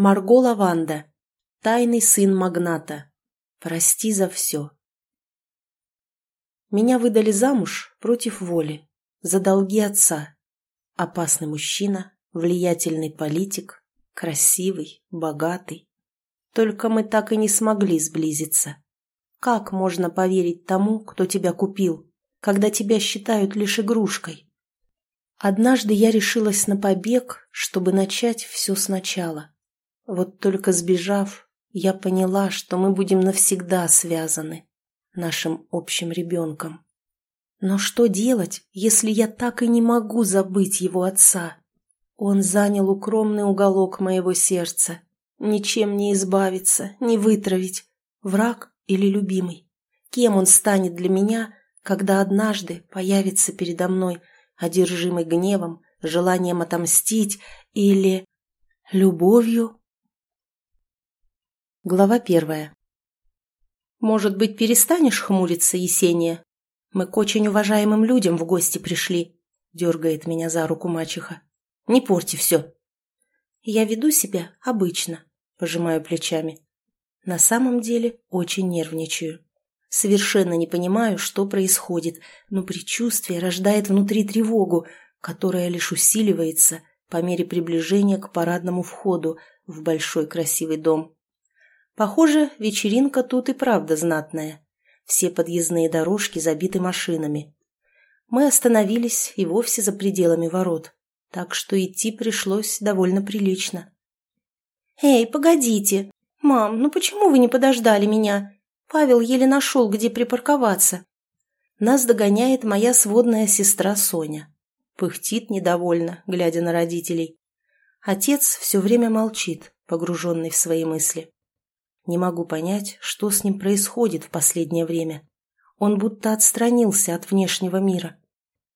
Марго Лаванда. Тайный сын магната. Прости за все. Меня выдали замуж против воли, за долги отца. Опасный мужчина, влиятельный политик, красивый, богатый. Только мы так и не смогли сблизиться. Как можно поверить тому, кто тебя купил, когда тебя считают лишь игрушкой? Однажды я решилась на побег, чтобы начать все сначала. Вот только сбежав, я поняла, что мы будем навсегда связаны нашим общим ребенком. Но что делать, если я так и не могу забыть его отца? Он занял укромный уголок моего сердца. Ничем не избавиться, не вытравить. Враг или любимый? Кем он станет для меня, когда однажды появится передо мной, одержимый гневом, желанием отомстить или любовью Глава первая. «Может быть, перестанешь хмуриться, Есения? Мы к очень уважаемым людям в гости пришли», — дергает меня за руку мачеха. «Не порти все». Я веду себя обычно, пожимаю плечами. На самом деле очень нервничаю. Совершенно не понимаю, что происходит, но предчувствие рождает внутри тревогу, которая лишь усиливается по мере приближения к парадному входу в большой красивый дом. Похоже, вечеринка тут и правда знатная. Все подъездные дорожки забиты машинами. Мы остановились и вовсе за пределами ворот, так что идти пришлось довольно прилично. «Эй, погодите! Мам, ну почему вы не подождали меня? Павел еле нашел, где припарковаться». Нас догоняет моя сводная сестра Соня. Пыхтит недовольно, глядя на родителей. Отец все время молчит, погруженный в свои мысли. Не могу понять, что с ним происходит в последнее время. Он будто отстранился от внешнего мира.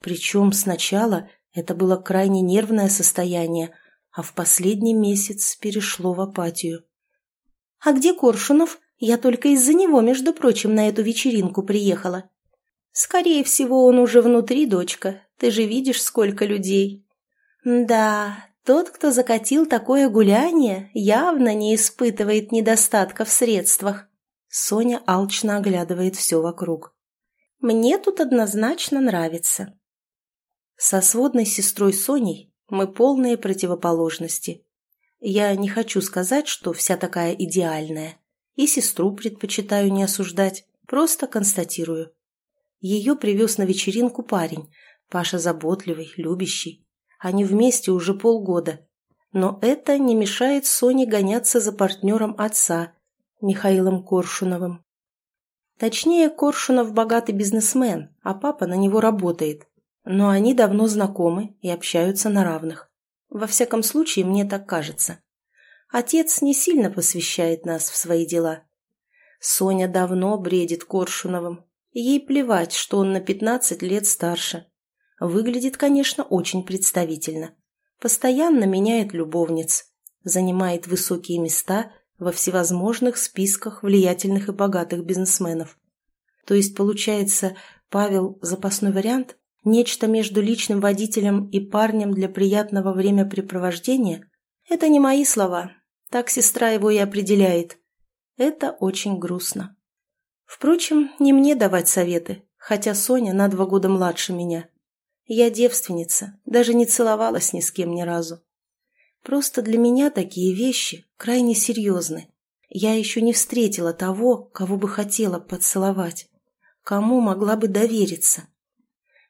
Причем сначала это было крайне нервное состояние, а в последний месяц перешло в апатию. «А где Коршунов? Я только из-за него, между прочим, на эту вечеринку приехала». «Скорее всего, он уже внутри, дочка. Ты же видишь, сколько людей». «Да, тот, кто закатил такое гуляние, явно не испытывает недостатка в средствах. Соня алчно оглядывает все вокруг. Мне тут однозначно нравится. Со сводной сестрой Соней мы полные противоположности. Я не хочу сказать, что вся такая идеальная. И сестру предпочитаю не осуждать, просто констатирую. Ее привез на вечеринку парень, Паша заботливый, любящий. Они вместе уже полгода. Но это не мешает Соне гоняться за партнером отца, Михаилом Коршуновым. Точнее, Коршунов богатый бизнесмен, а папа на него работает. Но они давно знакомы и общаются на равных. Во всяком случае, мне так кажется. Отец не сильно посвящает нас в свои дела. Соня давно бредит Коршуновым. Ей плевать, что он на 15 лет старше. Выглядит, конечно, очень представительно. Постоянно меняет любовниц, занимает высокие места во всевозможных списках влиятельных и богатых бизнесменов. То есть, получается, Павел – запасной вариант? Нечто между личным водителем и парнем для приятного времяпрепровождения? Это не мои слова. Так сестра его и определяет. Это очень грустно. Впрочем, не мне давать советы, хотя Соня на два года младше меня. Я девственница, даже не целовалась ни с кем ни разу. Просто для меня такие вещи крайне серьезны. Я еще не встретила того, кого бы хотела поцеловать, кому могла бы довериться.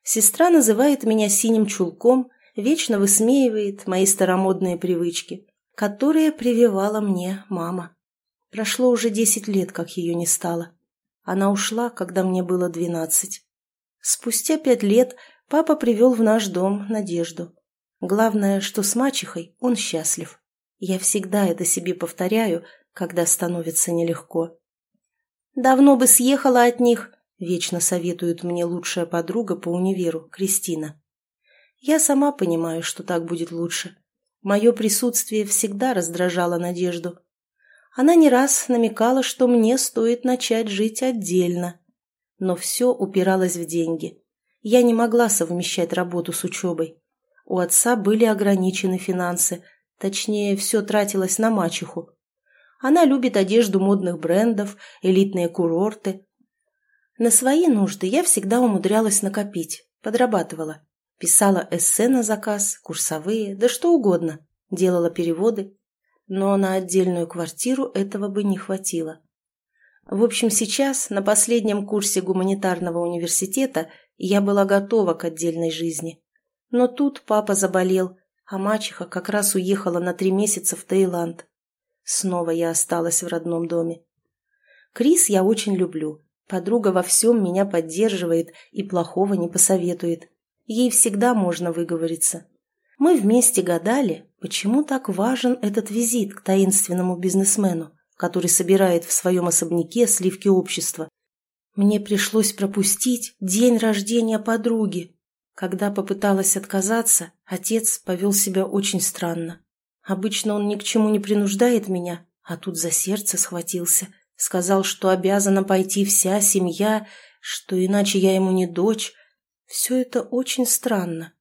Сестра называет меня синим чулком, вечно высмеивает мои старомодные привычки, которые прививала мне мама. Прошло уже десять лет, как ее не стало. Она ушла, когда мне было двенадцать. Спустя пять лет папа привел в наш дом Надежду. Главное, что с мачехой он счастлив. Я всегда это себе повторяю, когда становится нелегко. «Давно бы съехала от них», — вечно советует мне лучшая подруга по универу, Кристина. Я сама понимаю, что так будет лучше. Мое присутствие всегда раздражало Надежду. Она не раз намекала, что мне стоит начать жить отдельно. Но все упиралось в деньги. Я не могла совмещать работу с учебой. У отца были ограничены финансы, Точнее, все тратилось на мачеху. Она любит одежду модных брендов, элитные курорты. На свои нужды я всегда умудрялась накопить, подрабатывала. Писала эссе на заказ, курсовые, да что угодно. Делала переводы. Но на отдельную квартиру этого бы не хватило. В общем, сейчас, на последнем курсе гуманитарного университета, я была готова к отдельной жизни. Но тут папа заболел, а мачеха как раз уехала на три месяца в Таиланд. Снова я осталась в родном доме. Крис я очень люблю. Подруга во всем меня поддерживает и плохого не посоветует. Ей всегда можно выговориться. Мы вместе гадали, почему так важен этот визит к таинственному бизнесмену, который собирает в своем особняке сливки общества. Мне пришлось пропустить день рождения подруги. Когда попыталась отказаться, отец повел себя очень странно. Обычно он ни к чему не принуждает меня, а тут за сердце схватился. Сказал, что обязана пойти вся семья, что иначе я ему не дочь. Все это очень странно.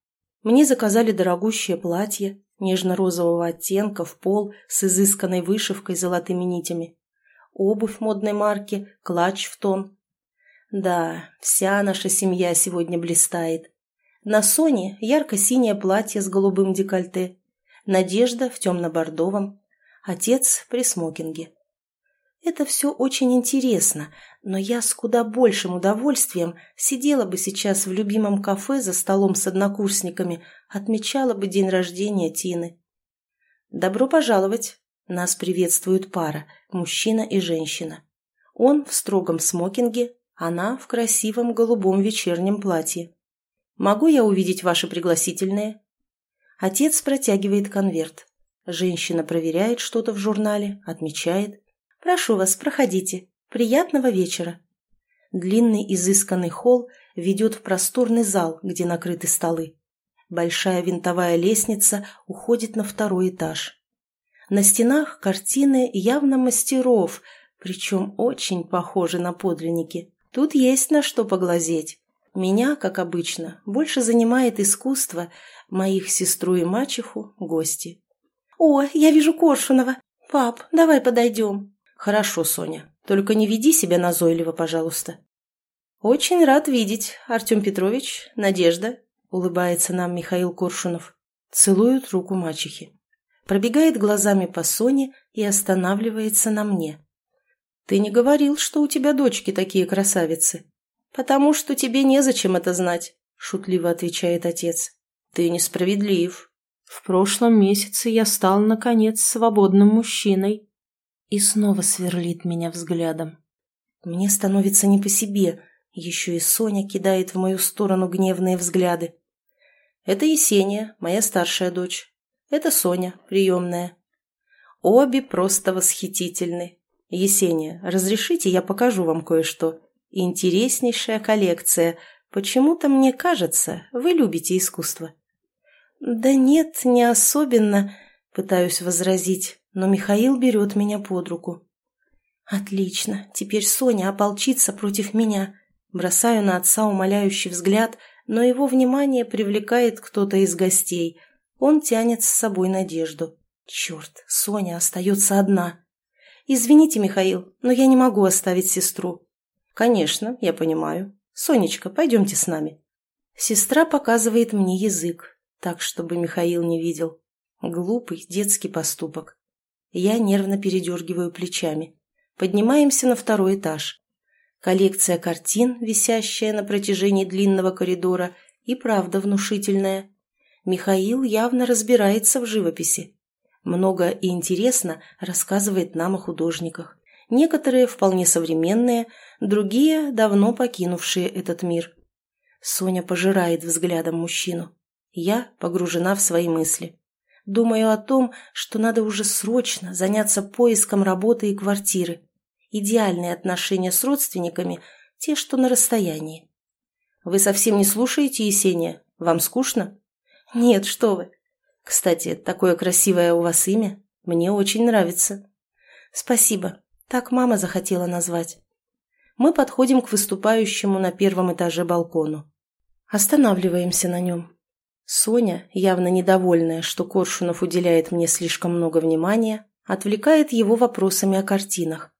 Мне заказали дорогущее платье, нежно-розового оттенка, в пол, с изысканной вышивкой золотыми нитями. Обувь модной марки, клатч в тон. Да, вся наша семья сегодня блистает. На Соне ярко-синее платье с голубым декольте, Надежда в темно-бордовом, отец при смокинге. Это все очень интересно, но я с куда большим удовольствием сидела бы сейчас в любимом кафе за столом с однокурсниками, отмечала бы день рождения Тины. «Добро пожаловать!» Нас приветствует пара, мужчина и женщина. Он в строгом смокинге, она в красивом голубом вечернем платье. «Могу я увидеть ваши пригласительные?» Отец протягивает конверт. Женщина проверяет что-то в журнале, отмечает. «Прошу вас, проходите. Приятного вечера». Длинный изысканный холл ведет в просторный зал, где накрыты столы. Большая винтовая лестница уходит на второй этаж. На стенах картины явно мастеров, причем очень похожи на подлинники. Тут есть на что поглазеть. Меня, как обычно, больше занимает искусство, моих сестру и мачеху – гости. «О, я вижу Коршунова! Пап, давай подойдем!» «Хорошо, Соня, только не веди себя назойливо, пожалуйста». «Очень рад видеть, Артем Петрович, Надежда», – улыбается нам Михаил Коршунов. Целует руку мачехи. Пробегает глазами по Соне и останавливается на мне. «Ты не говорил, что у тебя дочки такие красавицы?» «Потому что тебе незачем это знать», — шутливо отвечает отец. «Ты несправедлив. В прошлом месяце я стал, наконец, свободным мужчиной». И снова сверлит меня взглядом. Мне становится не по себе. Еще и Соня кидает в мою сторону гневные взгляды. Это Есения, моя старшая дочь. Это Соня, приемная. Обе просто восхитительны. Есения, разрешите, я покажу вам кое-что. Интереснейшая коллекция. Почему-то мне кажется, вы любите искусство». «Да нет, не особенно», — пытаюсь возразить, но Михаил берет меня под руку. «Отлично, теперь Соня ополчится против меня». Бросаю на отца умоляющий взгляд, но его внимание привлекает кто-то из гостей. Он тянет с собой надежду. Черт, Соня остается одна. «Извините, Михаил, но я не могу оставить сестру. «Конечно, я понимаю. Сонечка, пойдемте с нами». Сестра показывает мне язык, так, чтобы Михаил не видел. Глупый детский поступок. Я нервно передергиваю плечами. Поднимаемся на второй этаж. Коллекция картин, висящая на протяжении длинного коридора, и правда внушительная. Михаил явно разбирается в живописи. Много и интересно рассказывает нам о художниках. Некоторые вполне современные, другие давно покинувшие этот мир. Соня пожирает взглядом мужчину. Я погружена в свои мысли. Думаю о том, что надо уже срочно заняться поиском работы и квартиры. Идеальные отношения с родственниками – те, что на расстоянии. Вы совсем не слушаете Есения? Вам скучно? Нет, что вы. Кстати, такое красивое у вас имя. Мне очень нравится. Спасибо. Так мама захотела назвать. Мы подходим к выступающему на первом этаже балкону. Останавливаемся на нем. Соня, явно недовольная, что Коршунов уделяет мне слишком много внимания, отвлекает его вопросами о картинах.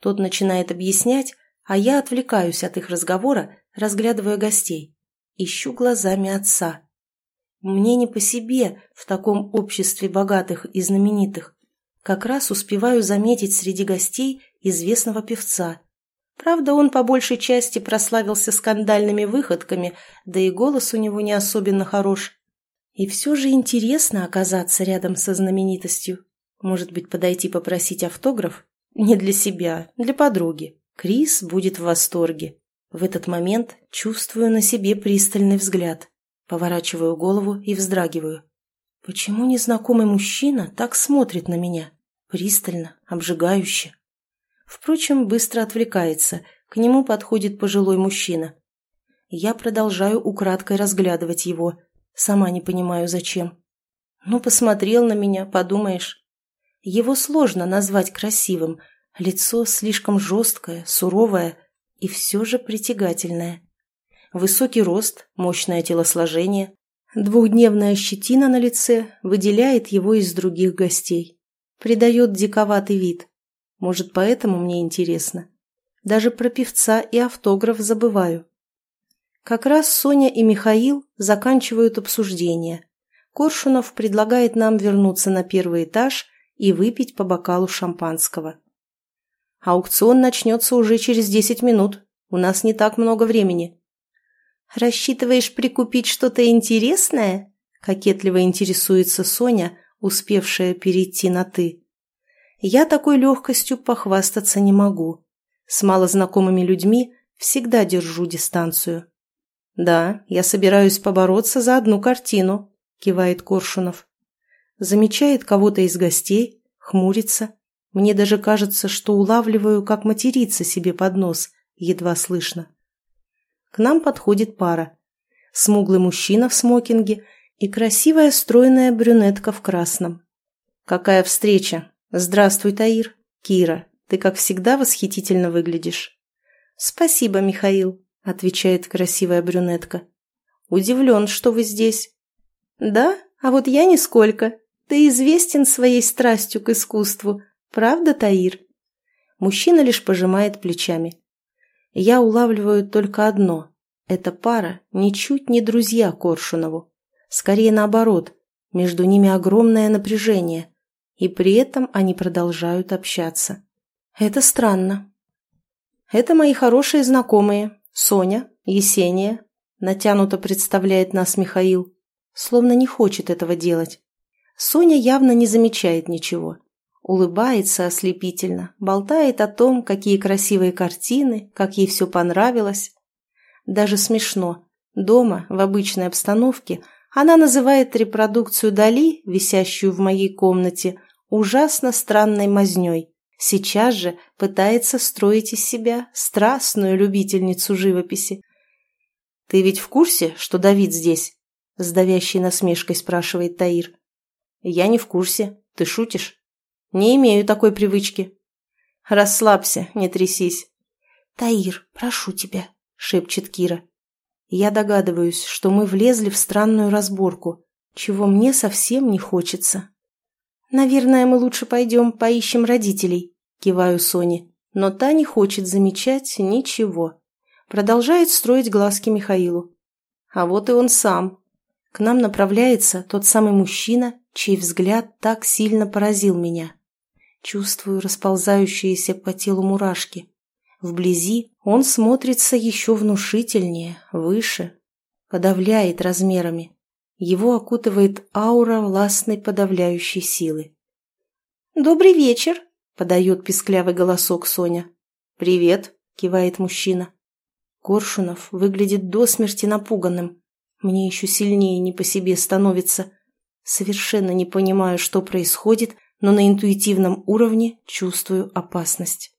Тот начинает объяснять, а я отвлекаюсь от их разговора, разглядывая гостей. Ищу глазами отца. Мне не по себе в таком обществе богатых и знаменитых. Как раз успеваю заметить среди гостей известного певца. Правда, он по большей части прославился скандальными выходками, да и голос у него не особенно хорош. И все же интересно оказаться рядом со знаменитостью. Может быть, подойти попросить автограф? Не для себя, для подруги. Крис будет в восторге. В этот момент чувствую на себе пристальный взгляд. Поворачиваю голову и вздрагиваю. Почему незнакомый мужчина так смотрит на меня? Пристально, обжигающе. Впрочем, быстро отвлекается. К нему подходит пожилой мужчина. Я продолжаю украдкой разглядывать его. Сама не понимаю, зачем. Ну, посмотрел на меня, подумаешь. Его сложно назвать красивым. Лицо слишком жесткое, суровое и все же притягательное. Высокий рост, мощное телосложение, двухдневная щетина на лице выделяет его из других гостей. Придает диковатый вид. Может, поэтому мне интересно. Даже про певца и автограф забываю. Как раз Соня и Михаил заканчивают обсуждение. Коршунов предлагает нам вернуться на первый этаж и выпить по бокалу шампанского. Аукцион начнется уже через десять минут. У нас не так много времени. «Рассчитываешь прикупить что-то интересное?» – кокетливо интересуется Соня, успевшая перейти на «ты». Я такой легкостью похвастаться не могу. С малознакомыми людьми всегда держу дистанцию. «Да, я собираюсь побороться за одну картину», – кивает Коршунов. Замечает кого-то из гостей, хмурится. Мне даже кажется, что улавливаю, как материться себе под нос, едва слышно. К нам подходит пара. Смуглый мужчина в смокинге и красивая стройная брюнетка в красном. «Какая встреча!» «Здравствуй, Таир. Кира, ты, как всегда, восхитительно выглядишь». «Спасибо, Михаил», — отвечает красивая брюнетка. «Удивлен, что вы здесь». «Да? А вот я нисколько. Ты известен своей страстью к искусству. Правда, Таир?» Мужчина лишь пожимает плечами. Я улавливаю только одно. Эта пара ничуть не друзья Коршунову. Скорее наоборот, между ними огромное напряжение и при этом они продолжают общаться. Это странно. Это мои хорошие знакомые, Соня, Есения, натянуто представляет нас Михаил, словно не хочет этого делать. Соня явно не замечает ничего. Улыбается ослепительно, болтает о том, какие красивые картины, как ей все понравилось. Даже смешно. Дома, в обычной обстановке, она называет репродукцию Дали, висящую в моей комнате, ужасно странной мазней. Сейчас же пытается строить из себя страстную любительницу живописи. «Ты ведь в курсе, что Давид здесь?» – с давящей насмешкой спрашивает Таир. «Я не в курсе. Ты шутишь?» «Не имею такой привычки». «Расслабься, не трясись». «Таир, прошу тебя», – шепчет Кира. Я догадываюсь, что мы влезли в странную разборку, чего мне совсем не хочется. «Наверное, мы лучше пойдем поищем родителей», – киваю Соне. Но та не хочет замечать ничего. Продолжает строить глазки Михаилу. А вот и он сам. К нам направляется тот самый мужчина, чей взгляд так сильно поразил меня. Чувствую расползающиеся по телу мурашки. Вблизи он смотрится еще внушительнее, выше, подавляет размерами. Его окутывает аура властной подавляющей силы. «Добрый вечер!» – подает писклявый голосок Соня. «Привет!» – кивает мужчина. Коршунов выглядит до смерти напуганным. Мне еще сильнее не по себе становится. Совершенно не понимаю, что происходит, но на интуитивном уровне чувствую опасность.